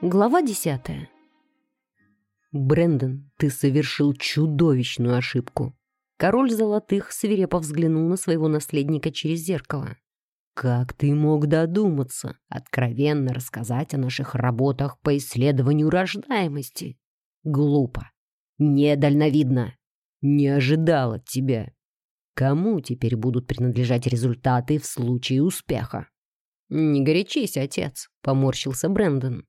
Глава десятая. Брэндон, ты совершил чудовищную ошибку. Король Золотых свирепо взглянул на своего наследника через зеркало. Как ты мог додуматься откровенно рассказать о наших работах по исследованию рождаемости? Глупо. Недальновидно. Не ожидал от тебя. Кому теперь будут принадлежать результаты в случае успеха? «Не горячись, отец», — поморщился Брэндон.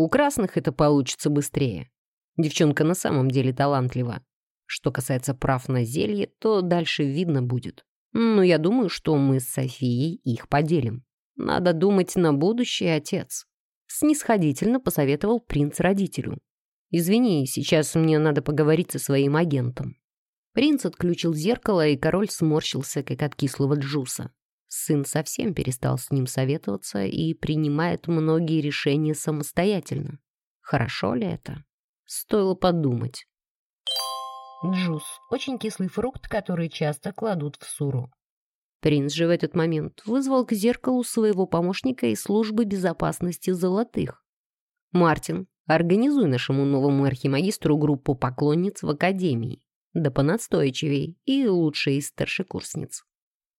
У красных это получится быстрее. Девчонка на самом деле талантлива. Что касается прав на зелье, то дальше видно будет. Но я думаю, что мы с Софией их поделим. Надо думать на будущее, отец. Снисходительно посоветовал принц родителю. «Извини, сейчас мне надо поговорить со своим агентом». Принц отключил зеркало, и король сморщился, как от кислого джуса. Сын совсем перестал с ним советоваться и принимает многие решения самостоятельно. Хорошо ли это? Стоило подумать. Джус – очень кислый фрукт, который часто кладут в суру. Принц же в этот момент вызвал к зеркалу своего помощника из службы безопасности золотых. «Мартин, организуй нашему новому архимагистру группу поклонниц в академии, да понастойчивей и лучшие из старшекурсниц.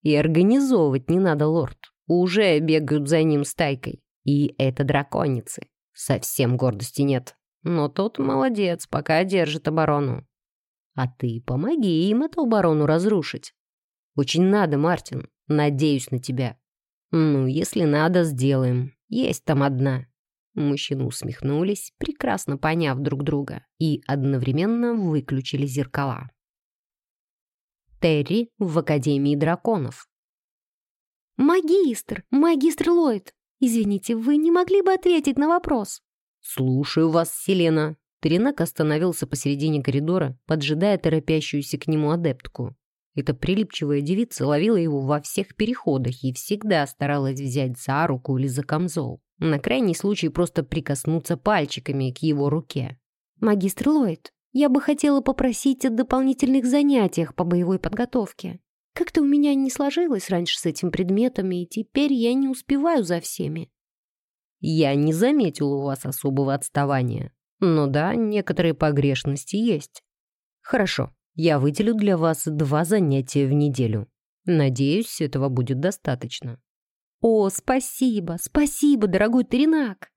И организовывать не надо, лорд. Уже бегают за ним стайкой. И это драконицы. Совсем гордости нет. Но тот молодец, пока держит оборону. А ты помоги им эту оборону разрушить. Очень надо, Мартин. Надеюсь на тебя. Ну, если надо, сделаем. Есть там одна. Мужчины усмехнулись, прекрасно поняв друг друга, и одновременно выключили зеркала. Терри в Академии драконов. «Магистр! Магистр Ллойд! Извините, вы не могли бы ответить на вопрос?» «Слушаю вас, Селена!» Теренак остановился посередине коридора, поджидая торопящуюся к нему адептку. Эта прилипчивая девица ловила его во всех переходах и всегда старалась взять за руку или за камзол. На крайний случай просто прикоснуться пальчиками к его руке. «Магистр Ллойд, я бы хотела попросить о дополнительных занятиях по боевой подготовке. Как-то у меня не сложилось раньше с этим предметами, и теперь я не успеваю за всеми. Я не заметил у вас особого отставания. Но да, некоторые погрешности есть. Хорошо, я выделю для вас два занятия в неделю. Надеюсь, этого будет достаточно. О, спасибо, спасибо, дорогой Теренак.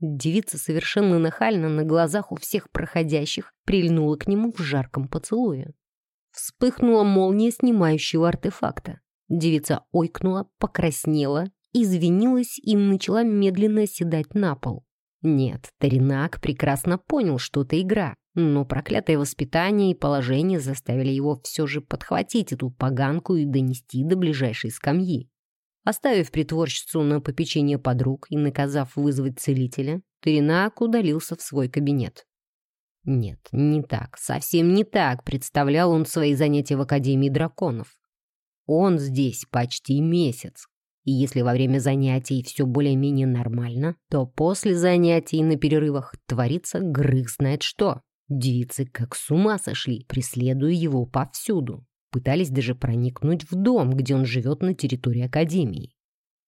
Девица совершенно нахально на глазах у всех проходящих прильнула к нему в жарком поцелуе. Вспыхнула молния снимающего артефакта. Девица ойкнула, покраснела, извинилась и начала медленно оседать на пол. Нет, Таринак прекрасно понял, что это игра, но проклятое воспитание и положение заставили его все же подхватить эту поганку и донести до ближайшей скамьи. Оставив притворщицу на попечение подруг и наказав вызвать целителя, Теренак удалился в свой кабинет. Нет, не так, совсем не так представлял он свои занятия в Академии драконов. Он здесь почти месяц, и если во время занятий все более-менее нормально, то после занятий на перерывах творится грых знает что. Девицы как с ума сошли, преследуя его повсюду. Пытались даже проникнуть в дом, где он живет на территории Академии.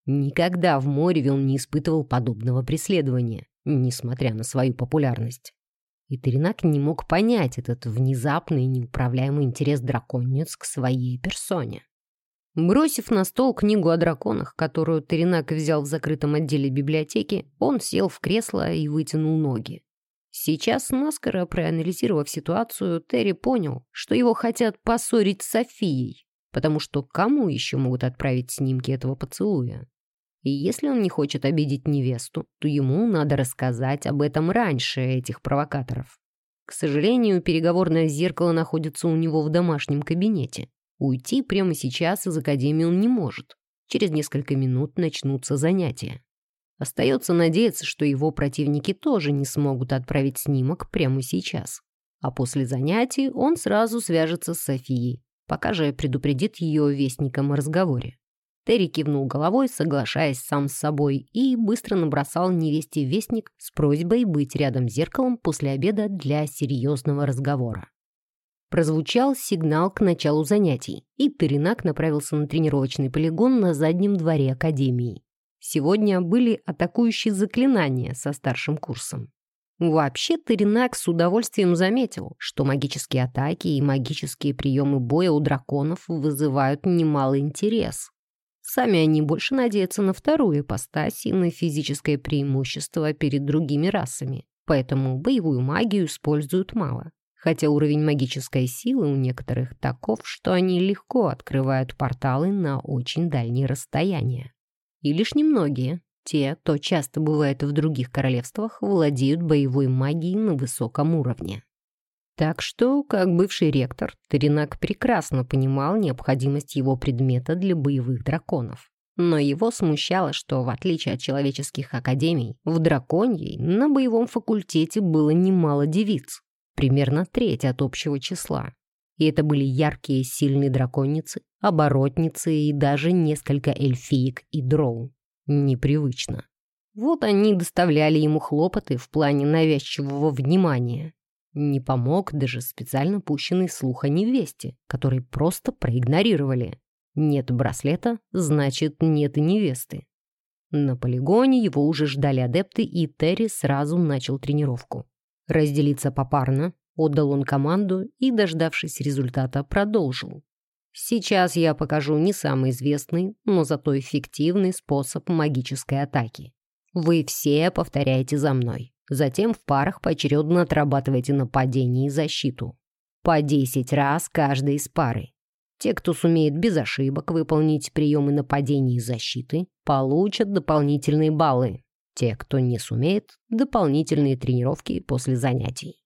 Никогда в Мореве он не испытывал подобного преследования, несмотря на свою популярность. И Теренак не мог понять этот внезапный неуправляемый интерес драконец к своей персоне. Бросив на стол книгу о драконах, которую Теренак взял в закрытом отделе библиотеки, он сел в кресло и вытянул ноги. Сейчас, наскоро проанализировав ситуацию, Терри понял, что его хотят поссорить с Софией, потому что кому еще могут отправить снимки этого поцелуя? И если он не хочет обидеть невесту, то ему надо рассказать об этом раньше этих провокаторов. К сожалению, переговорное зеркало находится у него в домашнем кабинете. Уйти прямо сейчас из академии он не может. Через несколько минут начнутся занятия. Остается надеяться, что его противники тоже не смогут отправить снимок прямо сейчас. А после занятий он сразу свяжется с Софией, пока же предупредит ее вестником о разговоре. Терри кивнул головой, соглашаясь сам с собой, и быстро набросал невесте вестник с просьбой быть рядом с зеркалом после обеда для серьезного разговора. Прозвучал сигнал к началу занятий, и Теренак направился на тренировочный полигон на заднем дворе Академии. Сегодня были атакующие заклинания со старшим курсом. Вообще Теренак с удовольствием заметил, что магические атаки и магические приемы боя у драконов вызывают немалый интерес. Сами они больше надеются на вторую ипостась и на физическое преимущество перед другими расами, поэтому боевую магию используют мало. Хотя уровень магической силы у некоторых таков, что они легко открывают порталы на очень дальние расстояния. И лишь немногие, те, кто часто бывает в других королевствах, владеют боевой магией на высоком уровне. Так что, как бывший ректор, Теренак прекрасно понимал необходимость его предмета для боевых драконов. Но его смущало, что, в отличие от человеческих академий, в драконьей на боевом факультете было немало девиц, примерно треть от общего числа. И это были яркие сильные драконицы, оборотницы и даже несколько эльфиек и дроу непривычно. Вот они доставляли ему хлопоты в плане навязчивого внимания. Не помог даже специально пущенный слух о невесте, который просто проигнорировали. Нет браслета, значит, нет и невесты. На полигоне его уже ждали адепты, и Терри сразу начал тренировку. Разделиться попарно, отдал он команду и, дождавшись результата, продолжил. Сейчас я покажу не самый известный, но зато эффективный способ магической атаки. Вы все повторяете за мной. Затем в парах поочередно отрабатывайте нападение и защиту. По 10 раз каждой из пары. Те, кто сумеет без ошибок выполнить приемы нападения и защиты, получат дополнительные баллы. Те, кто не сумеет, дополнительные тренировки после занятий.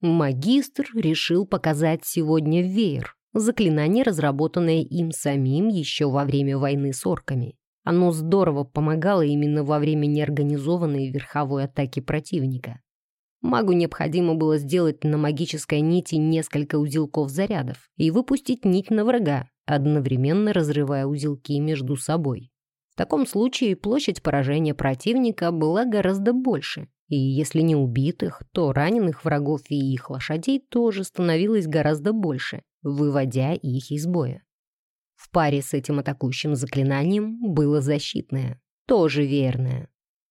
Магистр решил показать сегодня веер, Заклинание, разработанное им самим еще во время войны с орками. Оно здорово помогало именно во время неорганизованной верховой атаки противника. Магу необходимо было сделать на магической нити несколько узелков зарядов и выпустить нить на врага, одновременно разрывая узелки между собой. В таком случае площадь поражения противника была гораздо больше, и если не убитых, то раненых врагов и их лошадей тоже становилось гораздо больше, выводя их из боя. В паре с этим атакующим заклинанием было защитное, тоже верное.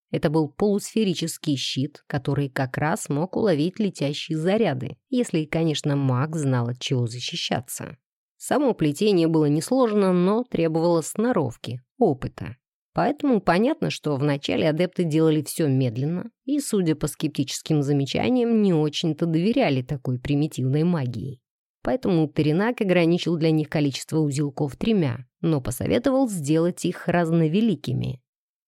Это был полусферический щит, который как раз мог уловить летящие заряды, если, конечно, маг знал, от чего защищаться. Само плетение было несложно, но требовало сноровки, опыта. Поэтому понятно, что вначале адепты делали все медленно и, судя по скептическим замечаниям, не очень-то доверяли такой примитивной магии. Поэтому Теренак ограничил для них количество узелков тремя, но посоветовал сделать их разновеликими.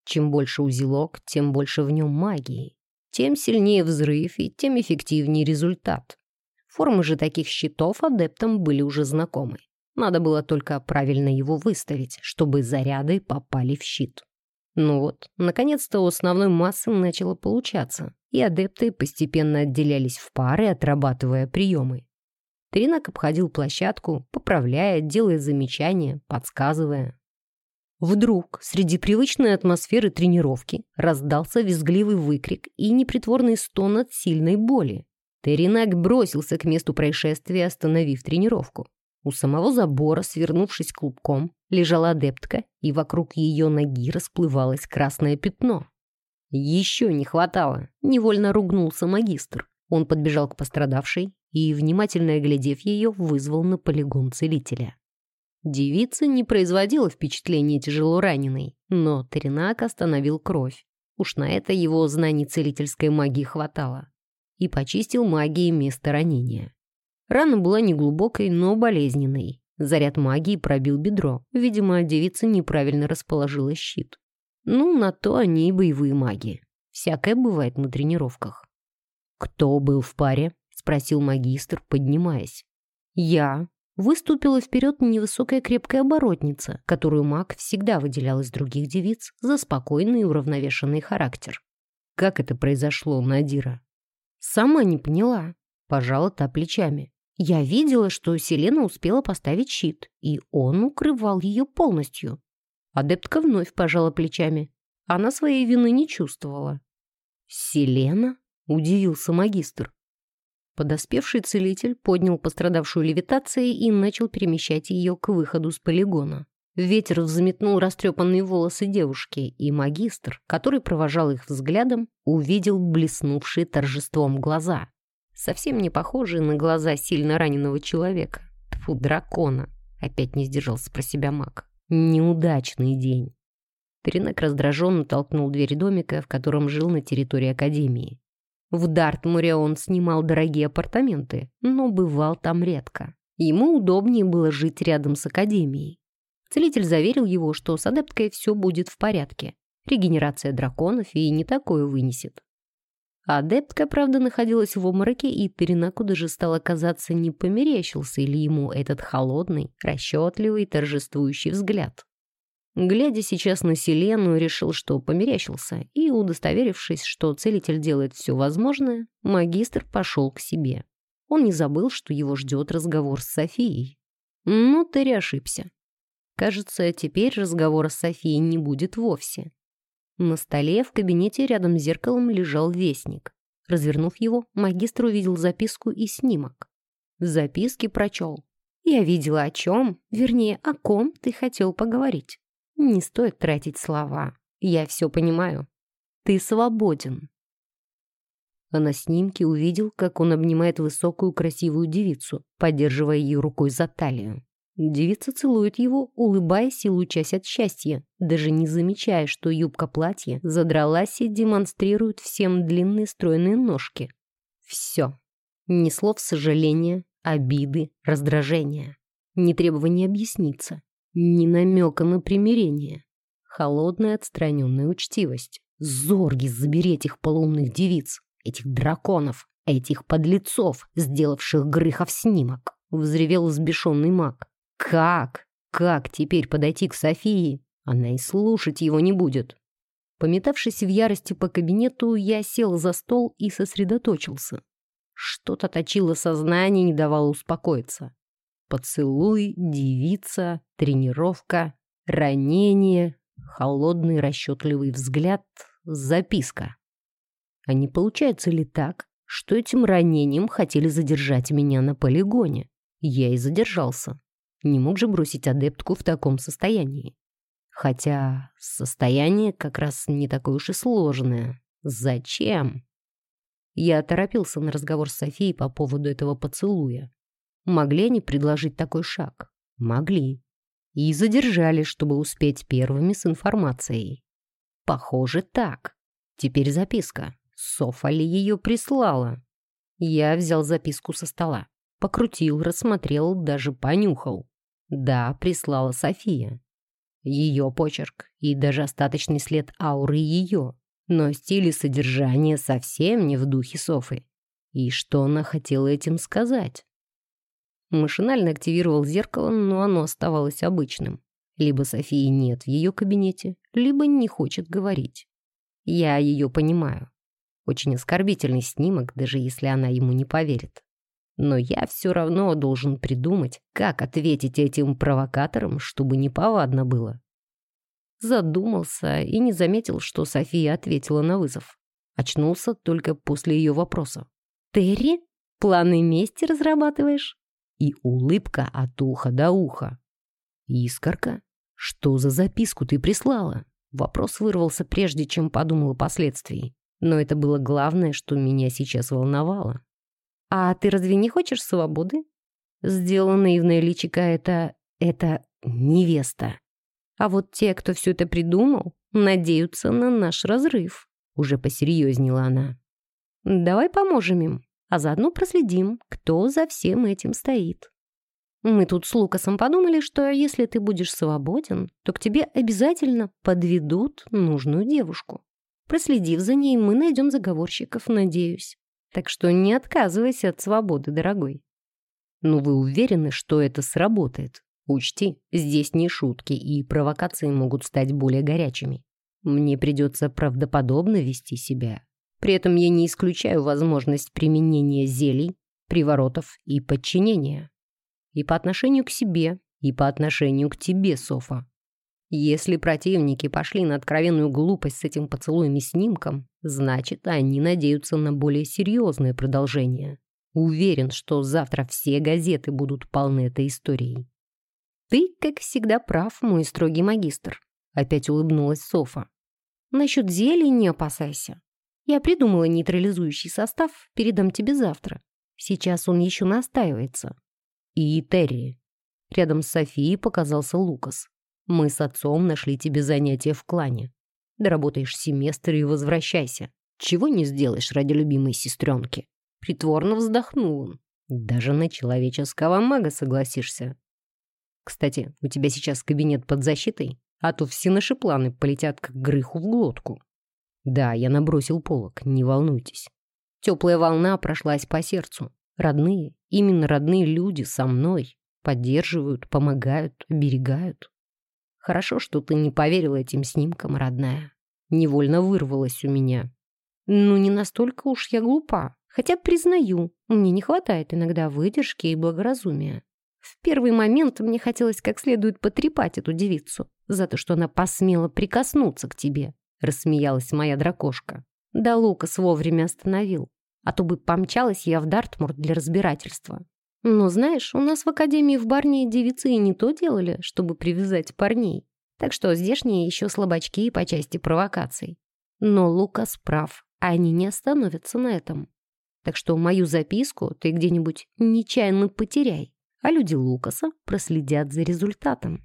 Чем больше узелок, тем больше в нем магии. Тем сильнее взрыв и тем эффективнее результат. Формы же таких щитов адептам были уже знакомы. Надо было только правильно его выставить, чтобы заряды попали в щит. Ну вот, наконец-то у основной массы начало получаться, и адепты постепенно отделялись в пары, отрабатывая приемы. Тринак обходил площадку, поправляя, делая замечания, подсказывая. Вдруг среди привычной атмосферы тренировки раздался визгливый выкрик и непритворный стон от сильной боли. Теринак бросился к месту происшествия, остановив тренировку. У самого забора, свернувшись клубком, лежала адептка, и вокруг ее ноги расплывалось красное пятно. Еще не хватало, невольно ругнулся магистр. Он подбежал к пострадавшей и, внимательно оглядев ее, вызвал на полигон целителя. Девица не производила впечатления тяжело раненой, но Теренак остановил кровь. Уж на это его знаний целительской магии хватало. И почистил магией место ранения. Рана была неглубокой, но болезненной. Заряд магии пробил бедро. Видимо, девица неправильно расположила щит. Ну, на то они и боевые маги. Всякое бывает на тренировках. «Кто был в паре?» — спросил магистр, поднимаясь. «Я». Выступила вперед невысокая крепкая оборотница, которую маг всегда выделял из других девиц за спокойный и уравновешенный характер. «Как это произошло, Надира?» «Сама не поняла», — пожала та плечами. «Я видела, что Селена успела поставить щит, и он укрывал ее полностью». Адептка вновь пожала плечами. Она своей вины не чувствовала. «Селена?» удивился магистр. Подоспевший целитель поднял пострадавшую левитацией и начал перемещать ее к выходу с полигона. Ветер взметнул растрепанные волосы девушки, и магистр, который провожал их взглядом, увидел блеснувшие торжеством глаза. Совсем не похожие на глаза сильно раненого человека. Тьфу, дракона. Опять не сдержался про себя маг. Неудачный день. Теренек раздраженно толкнул дверь домика, в котором жил на территории Академии. В Дартмуре он снимал дорогие апартаменты, но бывал там редко. Ему удобнее было жить рядом с Академией. Целитель заверил его, что с адепткой все будет в порядке. Регенерация драконов и не такое вынесет. Адептка, правда, находилась в обмороке, и Теренаку даже стало казаться, не померещился ли ему этот холодный, расчетливый, торжествующий взгляд. Глядя сейчас на Селену, решил, что померещился, и, удостоверившись, что целитель делает все возможное, магистр пошел к себе. Он не забыл, что его ждет разговор с Софией. Ну, Терри ошибся. Кажется, теперь разговора с Софией не будет вовсе. На столе в кабинете рядом с зеркалом лежал вестник. Развернув его, магистр увидел записку и снимок. В записке прочел. «Я видела о чем, вернее, о ком ты хотел поговорить. Не стоит тратить слова. Я все понимаю. Ты свободен». А на снимке увидел, как он обнимает высокую красивую девицу, поддерживая ее рукой за талию. Девица целует его, улыбаясь и лучась от счастья, даже не замечая, что юбка платья задралась и демонстрирует всем длинные стройные ножки. Все. Ни слов сожаления, обиды, раздражения. Ни требования объясниться. Ни намека на примирение. Холодная отстраненная учтивость. Зорги забери этих полоумных девиц, этих драконов, этих подлецов, сделавших Грыхов снимок. Взревел взбешенный маг. Как? Как теперь подойти к Софии? Она и слушать его не будет. Пометавшись в ярости по кабинету, я сел за стол и сосредоточился. Что-то точило сознание, не давало успокоиться. Поцелуй, девица, тренировка, ранение, холодный расчетливый взгляд, записка. А не получается ли так, что этим ранением хотели задержать меня на полигоне? Я и задержался. Не мог же бросить адептку в таком состоянии. Хотя состояние как раз не такое уж и сложное. Зачем? Я торопился на разговор с Софией по поводу этого поцелуя. Могли они предложить такой шаг? Могли. И задержали, чтобы успеть первыми с информацией. Похоже, так. Теперь записка. Софа ли ее прислала? Я взял записку со стола. Покрутил, рассмотрел, даже понюхал. Да, прислала София. Ее почерк и даже остаточный след ауры ее. Но стиль и содержание совсем не в духе Софы. И что она хотела этим сказать? Машинально активировал зеркало, но оно оставалось обычным. Либо Софии нет в ее кабинете, либо не хочет говорить. Я ее понимаю. Очень оскорбительный снимок, даже если она ему не поверит. Но я все равно должен придумать, как ответить этим провокаторам, чтобы не повадно было. Задумался и не заметил, что София ответила на вызов. Очнулся только после ее вопроса. «Терри, планы мести разрабатываешь?» И улыбка от уха до уха. «Искорка, что за записку ты прислала?» Вопрос вырвался прежде, чем подумал о последствии. Но это было главное, что меня сейчас волновало. «А ты разве не хочешь свободы?» Сделала наивная личика это... это невеста. А вот те, кто все это придумал, надеются на наш разрыв. Уже посерьезнела она. Давай поможем им, а заодно проследим, кто за всем этим стоит. Мы тут с Лукасом подумали, что если ты будешь свободен, то к тебе обязательно подведут нужную девушку. Проследив за ней, мы найдем заговорщиков, надеюсь. Так что не отказывайся от свободы, дорогой. Но вы уверены, что это сработает? Учти, здесь не шутки, и провокации могут стать более горячими. Мне придется правдоподобно вести себя. При этом я не исключаю возможность применения зелий, приворотов и подчинения. И по отношению к себе, и по отношению к тебе, Софа. Если противники пошли на откровенную глупость с этим поцелуем и снимком, значит, они надеются на более серьезное продолжение. Уверен, что завтра все газеты будут полны этой историей. «Ты, как всегда, прав, мой строгий магистр», — опять улыбнулась Софа. «Насчет зелий не опасайся. Я придумала нейтрализующий состав, передам тебе завтра. Сейчас он еще настаивается». «И Терри». Рядом с Софией показался Лукас. «Мы с отцом нашли тебе занятие в клане. Доработаешь семестр и возвращайся. Чего не сделаешь ради любимой сестренки?» Притворно вздохнул он. «Даже на человеческого мага согласишься. Кстати, у тебя сейчас кабинет под защитой, а то все наши планы полетят как грыху в глотку. Да, я набросил полок, не волнуйтесь. Теплая волна прошлась по сердцу. Родные, именно родные люди со мной. Поддерживают, помогают, оберегают. Хорошо, что ты не поверила этим снимкам, родная. Невольно вырвалась у меня. Ну, не настолько уж я глупа. Хотя, признаю, мне не хватает иногда выдержки и благоразумия. В первый момент мне хотелось как следует потрепать эту девицу за то, что она посмела прикоснуться к тебе, рассмеялась моя дракошка. Да Лукас вовремя остановил, а то бы помчалась я в Дартмур для разбирательства. Но знаешь, у нас в Академии в Барне девицы и не то делали, чтобы привязать парней. Так что здешние еще слабачки по части провокаций. Но Лукас прав, они не остановятся на этом. Так что мою записку ты где-нибудь нечаянно потеряй а люди Лукаса проследят за результатом.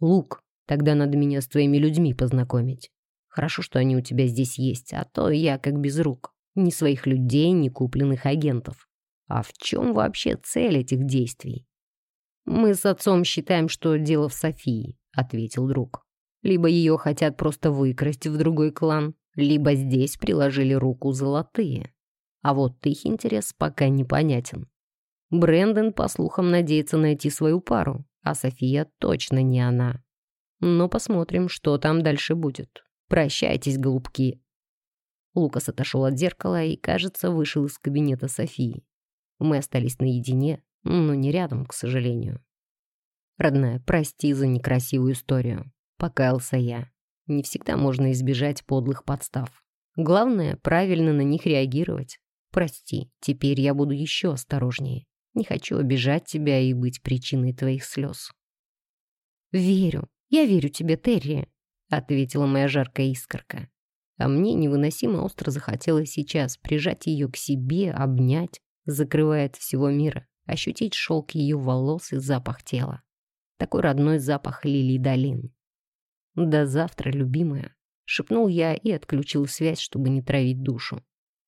«Лук, тогда надо меня с твоими людьми познакомить. Хорошо, что они у тебя здесь есть, а то я как без рук. Ни своих людей, ни купленных агентов. А в чем вообще цель этих действий?» «Мы с отцом считаем, что дело в Софии», — ответил друг. «Либо ее хотят просто выкрасть в другой клан, либо здесь приложили руку золотые. А вот их интерес пока непонятен. Брэндон, по слухам, надеется найти свою пару, а София точно не она. Но посмотрим, что там дальше будет. Прощайтесь, голубки. Лукас отошел от зеркала и, кажется, вышел из кабинета Софии. Мы остались наедине, но не рядом, к сожалению. Родная, прости за некрасивую историю. Покаялся я. Не всегда можно избежать подлых подстав. Главное, правильно на них реагировать. Прости, теперь я буду еще осторожнее. Не хочу обижать тебя и быть причиной твоих слез». «Верю, я верю тебе, Терри», — ответила моя жаркая искорка. А мне невыносимо остро захотелось сейчас прижать ее к себе, обнять, закрывая всего мира, ощутить шелк ее волос и запах тела. Такой родной запах лилий долин. «До завтра, любимая», — шепнул я и отключил связь, чтобы не травить душу.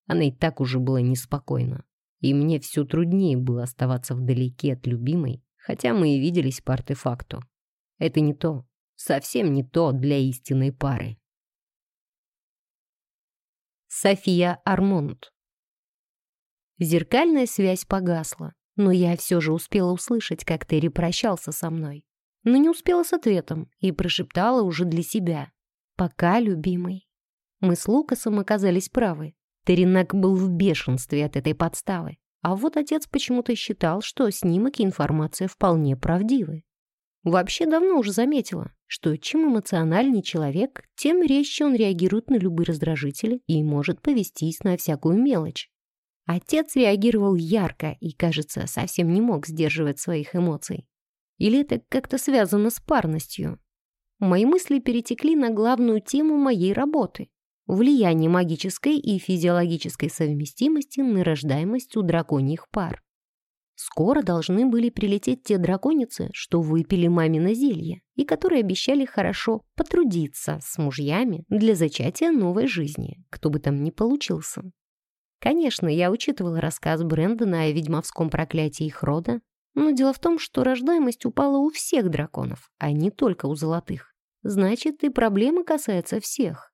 Она и так уже была неспокойна и мне все труднее было оставаться вдалеке от любимой, хотя мы и виделись по артефакту. Это не то, совсем не то для истинной пары. София Армонт Зеркальная связь погасла, но я все же успела услышать, как Терри прощался со мной. Но не успела с ответом и прошептала уже для себя. «Пока, любимый». Мы с Лукасом оказались правы. Теренак был в бешенстве от этой подставы. А вот отец почему-то считал, что снимок и информация вполне правдивы. Вообще давно уже заметила, что чем эмоциональнее человек, тем резче он реагирует на любые раздражители и может повестись на всякую мелочь. Отец реагировал ярко и, кажется, совсем не мог сдерживать своих эмоций. Или это как-то связано с парностью? Мои мысли перетекли на главную тему моей работы влияние магической и физиологической совместимости на рождаемость у драконьих пар. Скоро должны были прилететь те драконицы, что выпили мамино зелье, и которые обещали хорошо потрудиться с мужьями для зачатия новой жизни, кто бы там ни получился. Конечно, я учитывала рассказ Брэндона о ведьмовском проклятии их рода, но дело в том, что рождаемость упала у всех драконов, а не только у золотых. Значит, и проблема касается всех.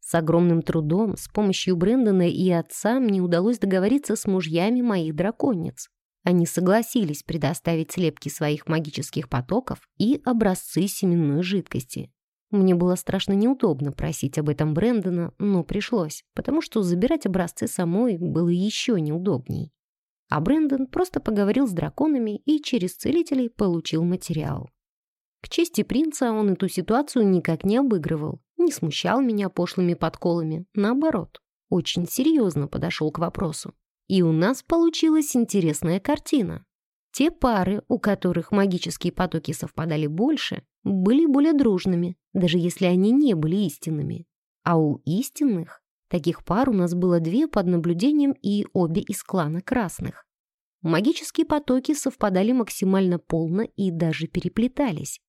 С огромным трудом, с помощью Брэндона и отца мне удалось договориться с мужьями моих драконниц. Они согласились предоставить слепки своих магических потоков и образцы семенной жидкости. Мне было страшно неудобно просить об этом Брэндона, но пришлось, потому что забирать образцы самой было еще неудобней. А Брэндон просто поговорил с драконами и через целителей получил материал. К чести принца он эту ситуацию никак не обыгрывал, не смущал меня пошлыми подколами, наоборот, очень серьезно подошел к вопросу. И у нас получилась интересная картина. Те пары, у которых магические потоки совпадали больше, были более дружными, даже если они не были истинными. А у истинных таких пар у нас было две под наблюдением и обе из клана красных. Магические потоки совпадали максимально полно и даже переплетались.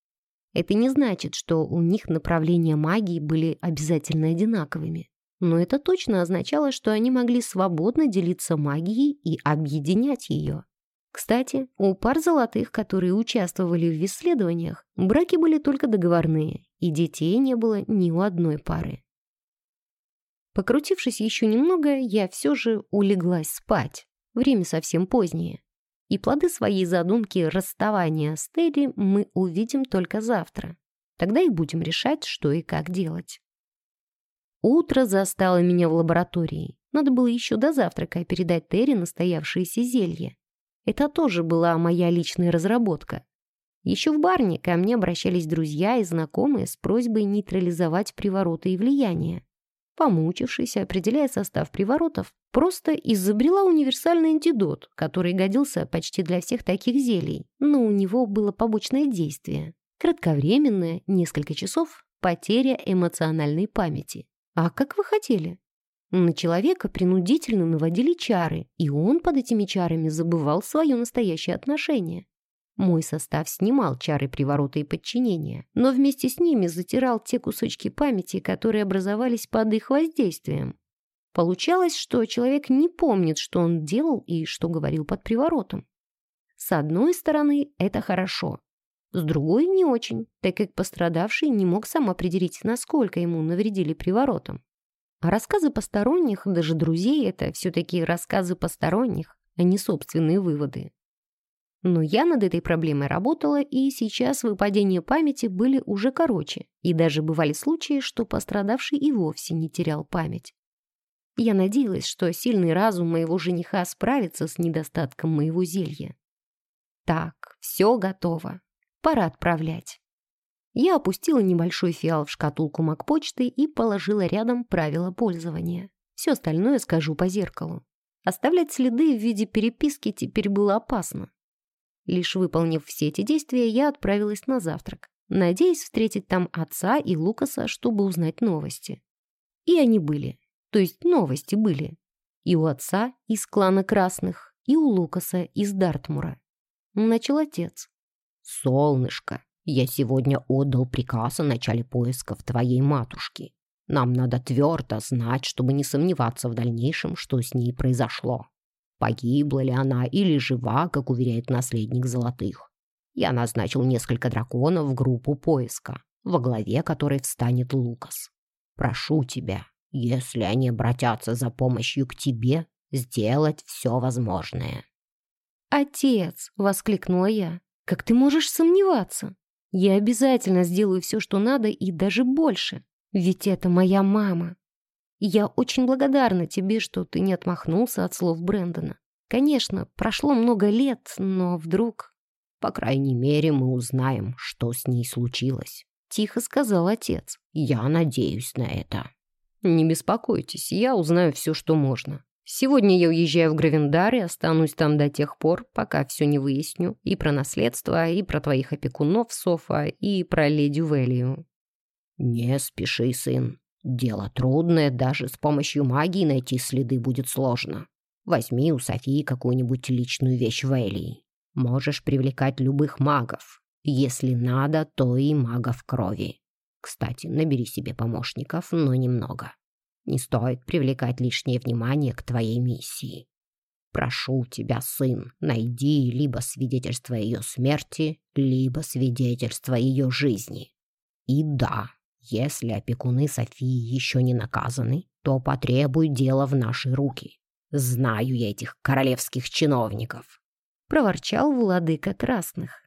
Это не значит, что у них направления магии были обязательно одинаковыми. Но это точно означало, что они могли свободно делиться магией и объединять ее. Кстати, у пар золотых, которые участвовали в исследованиях, браки были только договорные, и детей не было ни у одной пары. Покрутившись еще немного, я все же улеглась спать. Время совсем позднее. И плоды своей задумки расставания с Терри мы увидим только завтра. Тогда и будем решать, что и как делать. Утро застало меня в лаборатории. Надо было еще до завтрака передать Терри настоявшееся зелье. Это тоже была моя личная разработка. Еще в барне ко мне обращались друзья и знакомые с просьбой нейтрализовать привороты и влияния. Помучившись, определяя состав приворотов, просто изобрела универсальный антидот, который годился почти для всех таких зелий, но у него было побочное действие. Кратковременное, несколько часов, потеря эмоциональной памяти. А как вы хотели? На человека принудительно наводили чары, и он под этими чарами забывал свое настоящее отношение. Мой состав снимал чары приворота и подчинения, но вместе с ними затирал те кусочки памяти, которые образовались под их воздействием. Получалось, что человек не помнит, что он делал и что говорил под приворотом. С одной стороны, это хорошо. С другой, не очень, так как пострадавший не мог сам определить, насколько ему навредили приворотом. А рассказы посторонних, даже друзей, это все-таки рассказы посторонних, а не собственные выводы. Но я над этой проблемой работала, и сейчас выпадения памяти были уже короче, и даже бывали случаи, что пострадавший и вовсе не терял память. Я надеялась, что сильный разум моего жениха справится с недостатком моего зелья. Так, все готово. Пора отправлять. Я опустила небольшой фиал в шкатулку Макпочты и положила рядом правила пользования. Все остальное скажу по зеркалу. Оставлять следы в виде переписки теперь было опасно. Лишь выполнив все эти действия, я отправилась на завтрак, надеясь встретить там отца и Лукаса, чтобы узнать новости. И они были. То есть новости были. И у отца из клана Красных, и у Лукаса из Дартмура. Начал отец. «Солнышко, я сегодня отдал приказ о начале поисков твоей матушки. Нам надо твердо знать, чтобы не сомневаться в дальнейшем, что с ней произошло. Погибла ли она или жива, как уверяет наследник Золотых. Я назначил несколько драконов в группу поиска, во главе которой встанет Лукас. Прошу тебя, если они обратятся за помощью к тебе, сделать все возможное». «Отец!» — воскликнула я. «Как ты можешь сомневаться? Я обязательно сделаю все, что надо, и даже больше. Ведь это моя мама. я очень благодарна тебе, что ты не отмахнулся от слов Брэндона. Конечно, прошло много лет, но вдруг... По крайней мере, мы узнаем, что с ней случилось. Тихо сказал отец. Я надеюсь на это. Не беспокойтесь, я узнаю все, что можно. Сегодня я уезжаю в Гравендар и останусь там до тех пор, пока все не выясню. И про наследство, и про твоих опекунов, Софа, и про леди Велию. Не спеши, сын. Дело трудное, даже с помощью магии найти следы будет сложно. Возьми у Софии какую-нибудь личную вещь Велии. Можешь привлекать любых магов. Если надо, то и магов крови. Кстати, набери себе помощников, но немного. Не стоит привлекать лишнее внимание к твоей миссии. Прошу тебя, сын, найди либо свидетельство ее смерти, либо свидетельство ее жизни. И да, если опекуны Софии еще не наказаны, то потребуй дело в наши руки. Знаю я этих королевских чиновников. Проворчал владыка красных.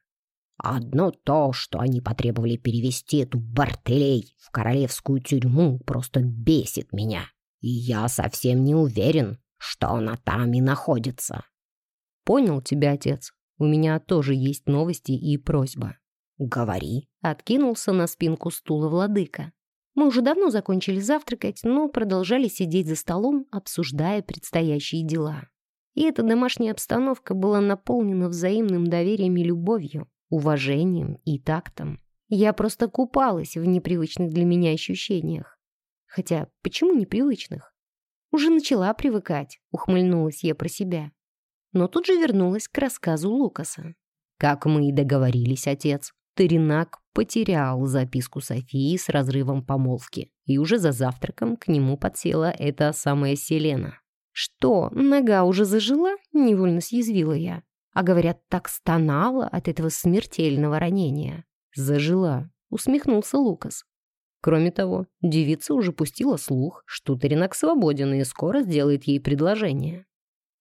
Одно то, что они потребовали перевести эту Бартелей в королевскую тюрьму, просто бесит меня. И я совсем не уверен, что она там и находится. Понял тебя, отец. У меня тоже есть новости и просьба. Говори. Откинулся на спинку стула владыка. Мы уже давно закончили завтракать, но продолжали сидеть за столом, обсуждая предстоящие дела. И эта домашняя обстановка была наполнена взаимным доверием и любовью, уважением и тактом. Я просто купалась в непривычных для меня ощущениях. Хотя, почему непривычных? Уже начала привыкать, ухмыльнулась я про себя. Но тут же вернулась к рассказу Лукаса. Как мы и договорились, отец, Теренак потерял записку Софии с разрывом помолвки, и уже за завтраком к нему подсела эта самая Селена. «Что, нога уже зажила?» — невольно съязвила я. А говорят, так стонала от этого смертельного ранения. «Зажила», — усмехнулся Лукас. Кроме того, девица уже пустила слух, что Теренак свободен и скоро сделает ей предложение.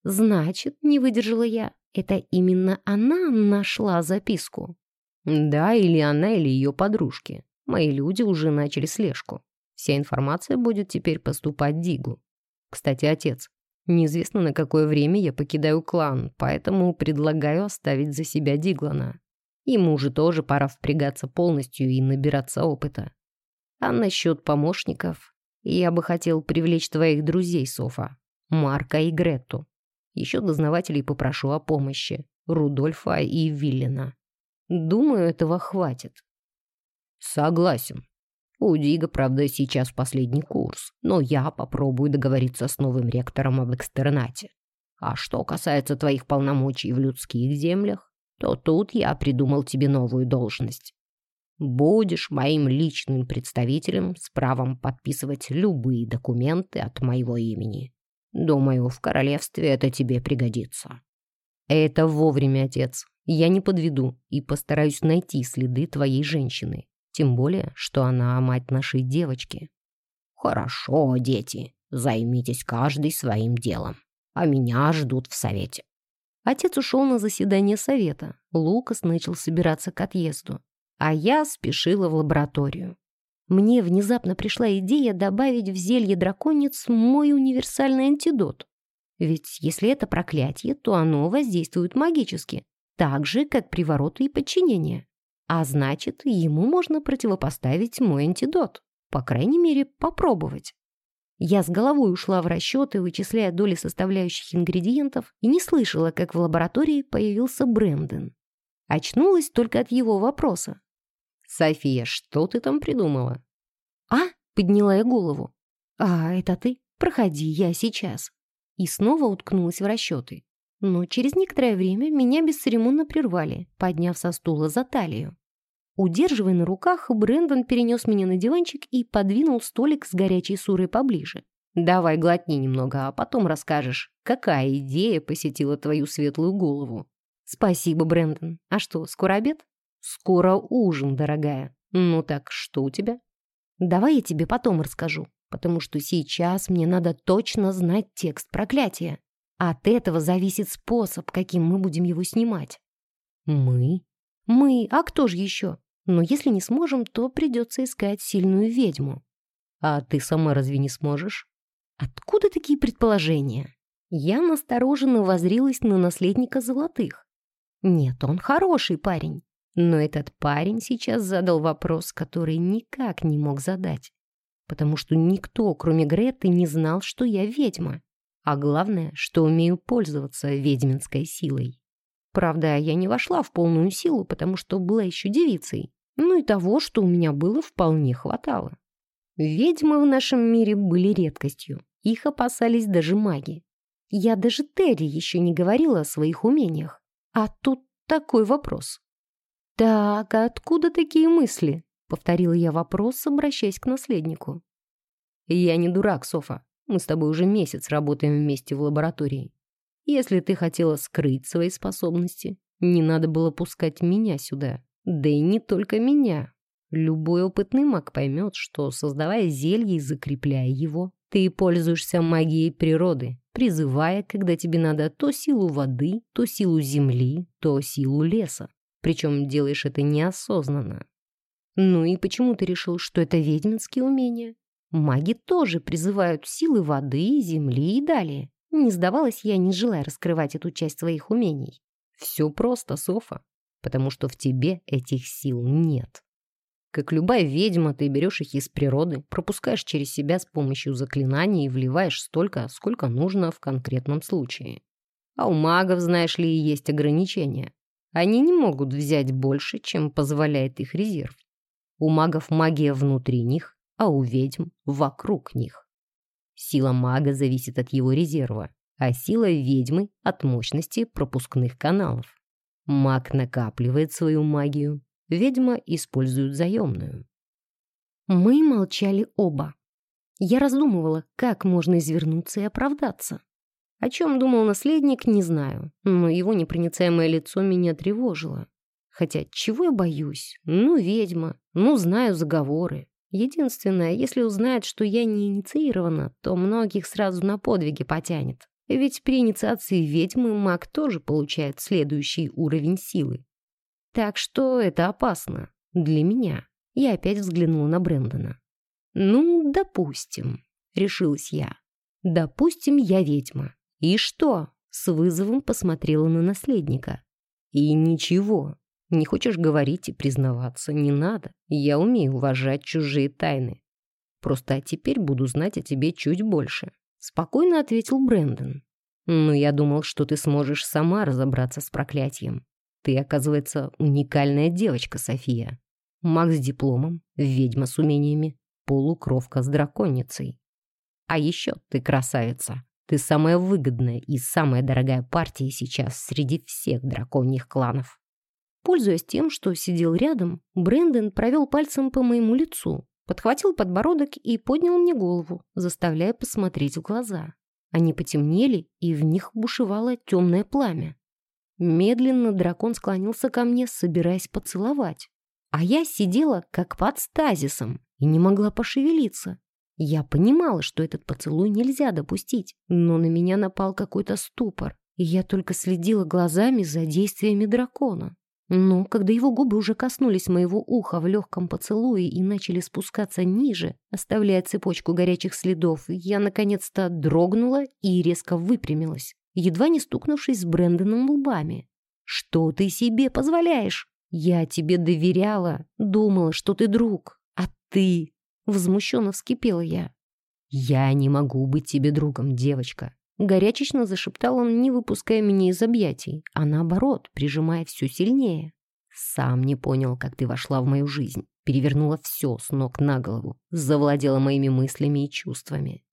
«Значит, не выдержала я, это именно она нашла записку?» «Да, или она, или ее подружки. Мои люди уже начали слежку. Вся информация будет теперь поступать Дигу. Кстати, отец, неизвестно на какое время я покидаю клан, поэтому предлагаю оставить за себя Диглана. Ему же тоже пора впрягаться полностью и набираться опыта. А насчет помощников, я бы хотел привлечь твоих друзей, Софа, Марка и Гретту. Еще дознавателей попрошу о помощи, Рудольфа и Виллина. Думаю, этого хватит. Согласен. У Дига, правда, сейчас последний курс, но я попробую договориться с новым ректором об экстернате. А что касается твоих полномочий в людских землях, то тут я придумал тебе новую должность. Будешь моим личным представителем с правом подписывать любые документы от моего имени. Думаю, в королевстве это тебе пригодится. Это вовремя, отец. Я не подведу и постараюсь найти следы твоей женщины. Тем более, что она мать нашей девочки. Хорошо, дети. Займитесь каждый своим делом. А меня ждут в совете. Отец ушел на заседание совета. Лукас начал собираться к отъезду а я спешила в лабораторию. Мне внезапно пришла идея добавить в зелье драконец мой универсальный антидот. Ведь если это проклятие, то оно воздействует магически, так же, как привороты и подчинение. А значит, ему можно противопоставить мой антидот. По крайней мере, попробовать. Я с головой ушла в расчеты, вычисляя доли составляющих ингредиентов, и не слышала, как в лаборатории появился Брэндон. Очнулась только от его вопроса. «София, что ты там придумала?» «А?» — подняла я голову. «А, это ты? Проходи, я сейчас». И снова уткнулась в расчеты. Но через некоторое время меня бесцеремонно прервали, подняв со стула за талию. Удерживая на руках, Брэндон перенес меня на диванчик и подвинул столик с горячей сурой поближе. «Давай глотни немного, а потом расскажешь, какая идея посетила твою светлую голову». «Спасибо, Брэндон. А что, скоро обед?» «Скоро ужин, дорогая. Ну так, что у тебя?» «Давай я тебе потом расскажу, потому что сейчас мне надо точно знать текст проклятия. От этого зависит способ, каким мы будем его снимать». «Мы?» «Мы? А кто же еще? Но если не сможем, то придется искать сильную ведьму». «А ты сама разве не сможешь?» «Откуда такие предположения?» Я настороженно возрилась на наследника золотых. Нет, он хороший парень. Но этот парень сейчас задал вопрос, который никак не мог задать. Потому что никто, кроме Греты, не знал, что я ведьма. А главное, что умею пользоваться ведьминской силой. Правда, я не вошла в полную силу, потому что была еще девицей. Ну и того, что у меня было, вполне хватало. Ведьмы в нашем мире были редкостью. Их опасались даже маги. Я даже Терри еще не говорила о своих умениях. А тут такой вопрос. «Так, а откуда такие мысли?» — повторила я вопрос, обращаясь к наследнику. «Я не дурак, Софа. Мы с тобой уже месяц работаем вместе в лаборатории. Если ты хотела скрыть свои способности, не надо было пускать меня сюда. Да и не только меня. Любой опытный маг поймет, что, создавая зелье и закрепляя его, ты пользуешься магией природы, призывая, когда тебе надо, то силу воды, то силу земли, то силу леса. Причем делаешь это неосознанно. Ну и почему ты решил, что это ведьминские умения? Маги тоже призывают силы воды, земли и далее. Не сдавалась я, не желая раскрывать эту часть своих умений. Все просто, Софа, потому что в тебе этих сил нет. Как любая ведьма, ты берешь их из природы, пропускаешь через себя с помощью заклинаний и вливаешь столько, сколько нужно в конкретном случае. А у магов, знаешь ли, есть ограничения. Они не могут взять больше, чем позволяет их резерв. У магов магия внутри них, а у ведьм вокруг них. Сила мага зависит от его резерва, а сила ведьмы — от мощности пропускных каналов. Маг накапливает свою магию, ведьма использует заемную. Мы молчали оба. Я раздумывала, как можно извернуться и оправдаться. О чем думал наследник, не знаю, но его непроницаемое лицо меня тревожило. Хотя чего я боюсь? Ну, ведьма, ну, знаю заговоры. Единственное, если узнает, что я не инициирована, то многих сразу на подвиги потянет. Ведь при инициации ведьмы маг тоже получает следующий уровень силы. Так что это опасно. Для меня. Я опять взглянула на Брэндона. «Ну, допустим», — решилась я. «Допустим, я ведьма. И что?» — с вызовом посмотрела на наследника. «И ничего. Не хочешь говорить и признаваться, не надо. Я умею уважать чужие тайны. Просто теперь буду знать о тебе чуть больше. Спокойно ответил Брэндон. «Ну, я думал, что ты сможешь сама разобраться с проклятием. Ты, оказывается, уникальная девочка, София. Маг с дипломом, ведьма с умениями, полукровка с драконицей. А еще ты красавица. Ты самая выгодная и самая дорогая партия сейчас среди всех драконьих кланов». Пользуясь тем, что сидел рядом, Брэндон провел пальцем по моему лицу, подхватил подбородок и поднял мне голову, заставляя посмотреть в глаза. Они потемнели, и в них бушевало темное пламя. Медленно дракон склонился ко мне, собираясь поцеловать. А я сидела как под стазисом и не могла пошевелиться. Я понимала, что этот поцелуй нельзя допустить, но на меня напал какой-то ступор, и я только следила глазами за действиями дракона. Но когда его губы уже коснулись моего уха в легком поцелуе и начали спускаться ниже, оставляя цепочку горячих следов, я наконец-то дрогнула и резко выпрямилась, едва не стукнувшись с Брэндоном лбами. «Что ты себе позволяешь? Я тебе доверяла, думала, что ты друг, а ты...» Возмущенно вскипела я. «Я не могу быть тебе другом, девочка. Горячечно зашептал он, не выпуская меня из объятий, а наоборот, прижимая все сильнее. «Сам не понял, как ты вошла в мою жизнь, перевернула все с ног на голову, завладела моими мыслями и чувствами».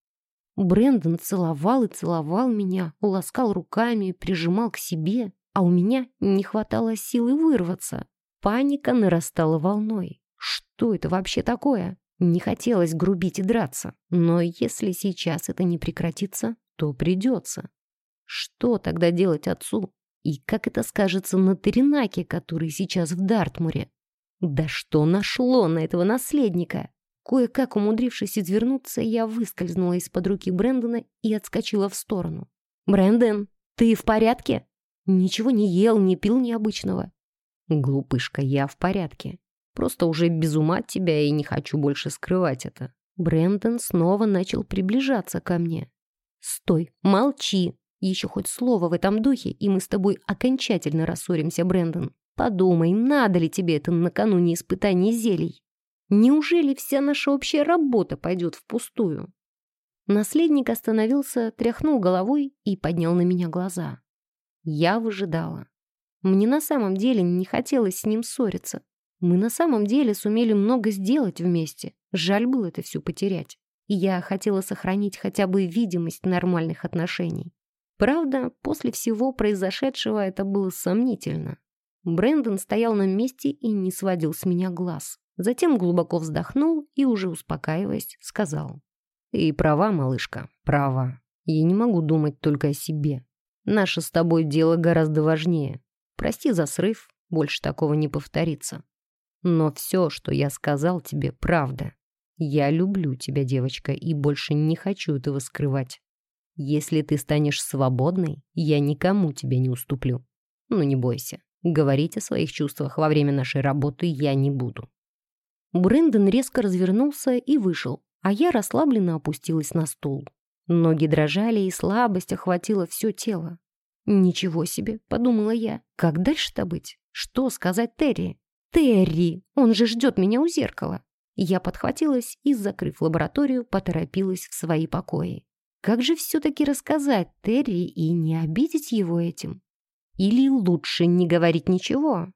Брэндон целовал и целовал меня, ласкал руками, прижимал к себе, а у меня не хватало силы вырваться. Паника нарастала волной. Что это вообще такое? Не хотелось грубить и драться, но если сейчас это не прекратится, то придется. Что тогда делать отцу? И как это скажется на Теренаке, который сейчас в Дартмуре? Да что нашло на этого наследника? Кое-как умудрившись извернуться, я выскользнула из-под руки Брэндона и отскочила в сторону. «Брэндон, ты в порядке?» «Ничего не ел, не пил необычного». «Глупышка, я в порядке. Просто уже без ума от тебя и не хочу больше скрывать это». Брэндон снова начал приближаться ко мне. «Стой, молчи! Еще хоть слово в этом духе, и мы с тобой окончательно рассоримся, Брэндон. Подумай, надо ли тебе это накануне испытания зелий? Неужели вся наша общая работа пойдет впустую?» Наследник остановился, тряхнул головой и поднял на меня глаза. Я выжидала. Мне на самом деле не хотелось с ним ссориться. Мы на самом деле сумели много сделать вместе. Жаль было это все потерять и я хотела сохранить хотя бы видимость нормальных отношений. Правда, после всего произошедшего это было сомнительно. Брэндон стоял на месте и не сводил с меня глаз. Затем глубоко вздохнул и, уже успокаиваясь, сказал. «Ты права, малышка, права. Я не могу думать только о себе. Наше с тобой дело гораздо важнее. Прости за срыв, больше такого не повторится. Но все, что я сказал тебе, правда. Я люблю тебя, девочка, и больше не хочу этого скрывать. Если ты станешь свободной, я никому тебя не уступлю. Ну, не бойся. Говорить о своих чувствах во время нашей работы я не буду». Брэндон резко развернулся и вышел, а я расслабленно опустилась на стул. Ноги дрожали, и слабость охватила все тело. «Ничего себе», — подумала я, — «как дальше-то быть? Что сказать Терри?» «Терри! Он же ждет меня у зеркала!» Я подхватилась и, закрыв лабораторию, поторопилась в свои покои. Как же все-таки рассказать Терри и не обидеть его этим? Или лучше не говорить ничего?